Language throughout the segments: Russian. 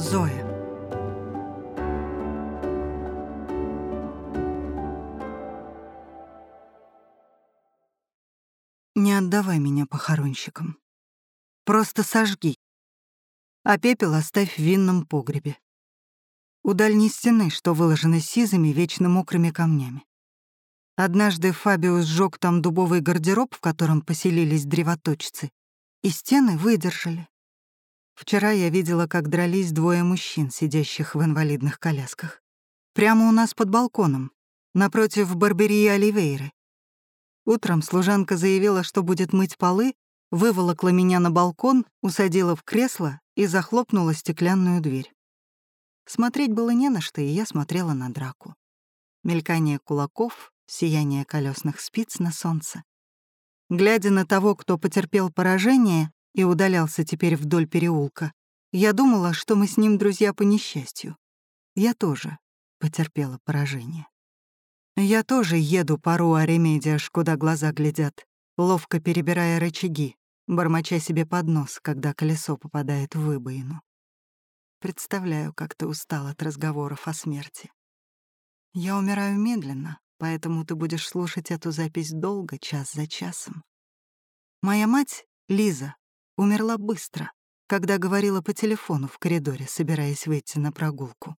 Зоя. Не отдавай меня похоронщикам. Просто сожги. А пепел оставь в винном погребе. У дальней стены, что выложены сизыми, вечно мокрыми камнями. Однажды Фабиус сжег там дубовый гардероб, в котором поселились древоточцы, и стены выдержали. Вчера я видела, как дрались двое мужчин, сидящих в инвалидных колясках. Прямо у нас под балконом, напротив барберии Оливейры. Утром служанка заявила, что будет мыть полы, выволокла меня на балкон, усадила в кресло и захлопнула стеклянную дверь. Смотреть было не на что, и я смотрела на драку. Мелькание кулаков, сияние колесных спиц на солнце. Глядя на того, кто потерпел поражение, и удалялся теперь вдоль переулка, я думала, что мы с ним друзья по несчастью. Я тоже потерпела поражение. Я тоже еду по Руа-Ремедиаш, куда глаза глядят, ловко перебирая рычаги, бормоча себе под нос, когда колесо попадает в выбоину. Представляю, как ты устал от разговоров о смерти. Я умираю медленно, поэтому ты будешь слушать эту запись долго, час за часом. Моя мать, Лиза, умерла быстро, когда говорила по телефону в коридоре, собираясь выйти на прогулку.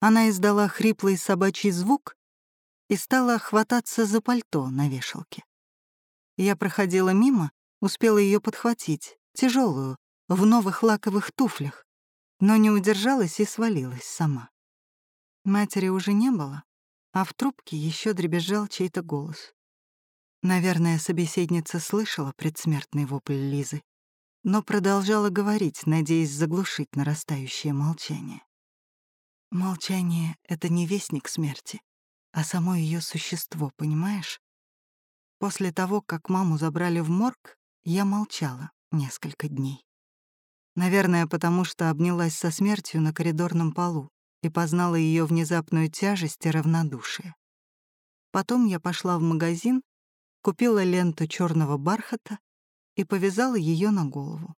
Она издала хриплый собачий звук и стала хвататься за пальто на вешалке. Я проходила мимо, успела ее подхватить, тяжелую, в новых лаковых туфлях, но не удержалась и свалилась сама. Матери уже не было, а в трубке еще дребезжал чей-то голос. Наверное, собеседница слышала предсмертный вопль Лизы но продолжала говорить, надеясь заглушить нарастающее молчание. Молчание — это не вестник смерти, а само ее существо, понимаешь? После того, как маму забрали в морг, я молчала несколько дней. Наверное, потому что обнялась со смертью на коридорном полу и познала ее внезапную тяжесть и равнодушие. Потом я пошла в магазин, купила ленту черного бархата и повязала ее на голову.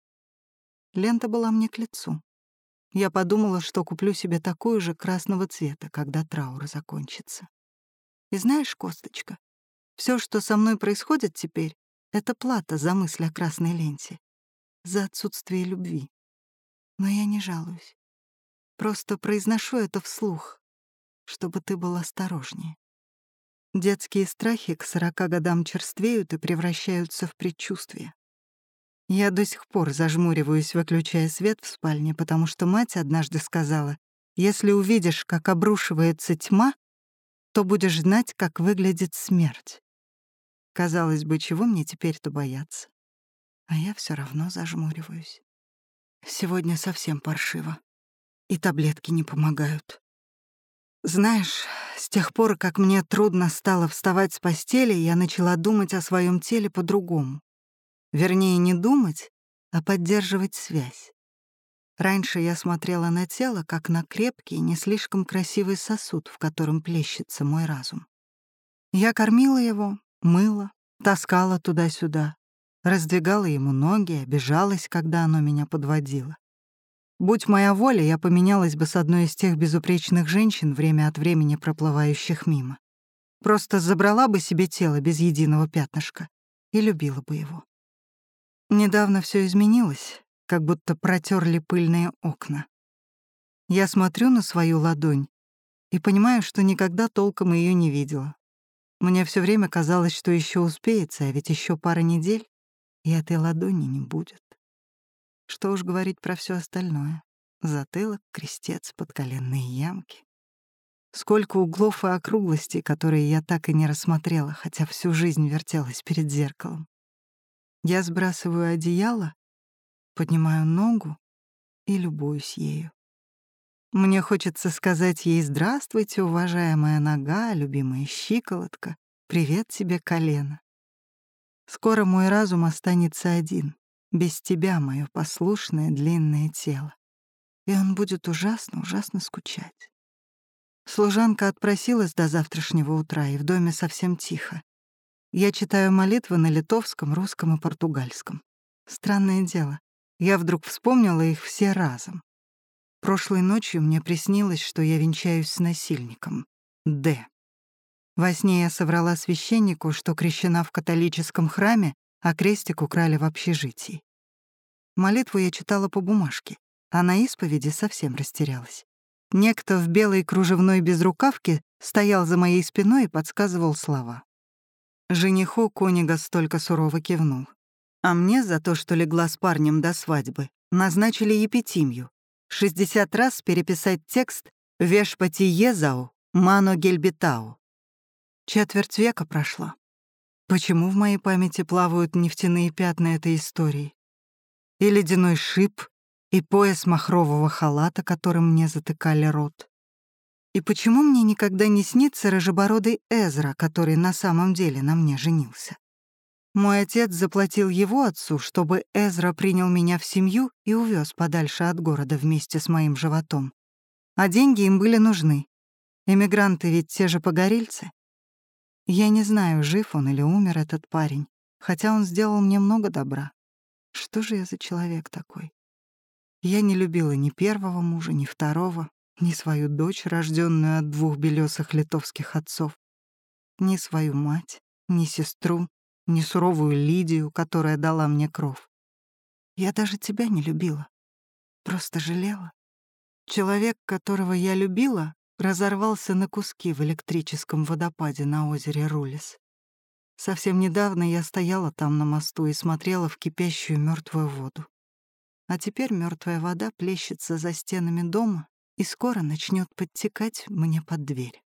Лента была мне к лицу. Я подумала, что куплю себе такую же красного цвета, когда траур закончится. И знаешь, Косточка, все, что со мной происходит теперь, это плата за мысль о красной ленте, за отсутствие любви. Но я не жалуюсь. Просто произношу это вслух, чтобы ты был осторожнее. Детские страхи к сорока годам черствеют и превращаются в предчувствие. Я до сих пор зажмуриваюсь, выключая свет в спальне, потому что мать однажды сказала, «Если увидишь, как обрушивается тьма, то будешь знать, как выглядит смерть». Казалось бы, чего мне теперь-то бояться? А я все равно зажмуриваюсь. Сегодня совсем паршиво. И таблетки не помогают. Знаешь, с тех пор, как мне трудно стало вставать с постели, я начала думать о своем теле по-другому. Вернее, не думать, а поддерживать связь. Раньше я смотрела на тело, как на крепкий, не слишком красивый сосуд, в котором плещется мой разум. Я кормила его, мыла, таскала туда-сюда, раздвигала ему ноги, обижалась, когда оно меня подводило. Будь моя воля, я поменялась бы с одной из тех безупречных женщин, время от времени проплывающих мимо. Просто забрала бы себе тело без единого пятнышка и любила бы его. Недавно все изменилось, как будто протерли пыльные окна. Я смотрю на свою ладонь и понимаю, что никогда толком ее не видела. Мне все время казалось, что еще успеется, а ведь еще пара недель, и этой ладони не будет. Что уж говорить про все остальное. Затылок, крестец, подколенные ямки. Сколько углов и округлостей, которые я так и не рассмотрела, хотя всю жизнь вертелась перед зеркалом. Я сбрасываю одеяло, поднимаю ногу и любуюсь ею. Мне хочется сказать ей «Здравствуйте, уважаемая нога, любимая щиколотка, привет тебе, колено». Скоро мой разум останется один, без тебя, мое послушное длинное тело. И он будет ужасно, ужасно скучать. Служанка отпросилась до завтрашнего утра, и в доме совсем тихо. Я читаю молитвы на литовском, русском и португальском. Странное дело, я вдруг вспомнила их все разом. Прошлой ночью мне приснилось, что я венчаюсь с насильником. Д. Во сне я соврала священнику, что крещена в католическом храме, а крестик украли в общежитии. Молитву я читала по бумажке, а на исповеди совсем растерялась. Некто в белой кружевной безрукавке стоял за моей спиной и подсказывал слова. Жениху Конига столько сурово кивнул. А мне за то, что легла с парнем до свадьбы, назначили епитимью. 60 раз переписать текст «Вешпати Езау, Мано Гельбитау». Четверть века прошла. Почему в моей памяти плавают нефтяные пятна этой истории? И ледяной шип, и пояс махрового халата, которым мне затыкали рот. И почему мне никогда не снится рыжебородый Эзра, который на самом деле на мне женился? Мой отец заплатил его отцу, чтобы Эзра принял меня в семью и увез подальше от города вместе с моим животом. А деньги им были нужны. Эмигранты ведь те же погорельцы. Я не знаю, жив он или умер этот парень, хотя он сделал мне много добра. Что же я за человек такой? Я не любила ни первого мужа, ни второго, ни свою дочь, рожденную от двух белесых литовских отцов, ни свою мать, ни сестру, ни суровую Лидию, которая дала мне кров. Я даже тебя не любила, просто жалела. Человек, которого я любила, разорвался на куски в электрическом водопаде на озере Рулис. Совсем недавно я стояла там на мосту и смотрела в кипящую мертвую воду. А теперь мертвая вода плещется за стенами дома и скоро начнет подтекать мне под дверь.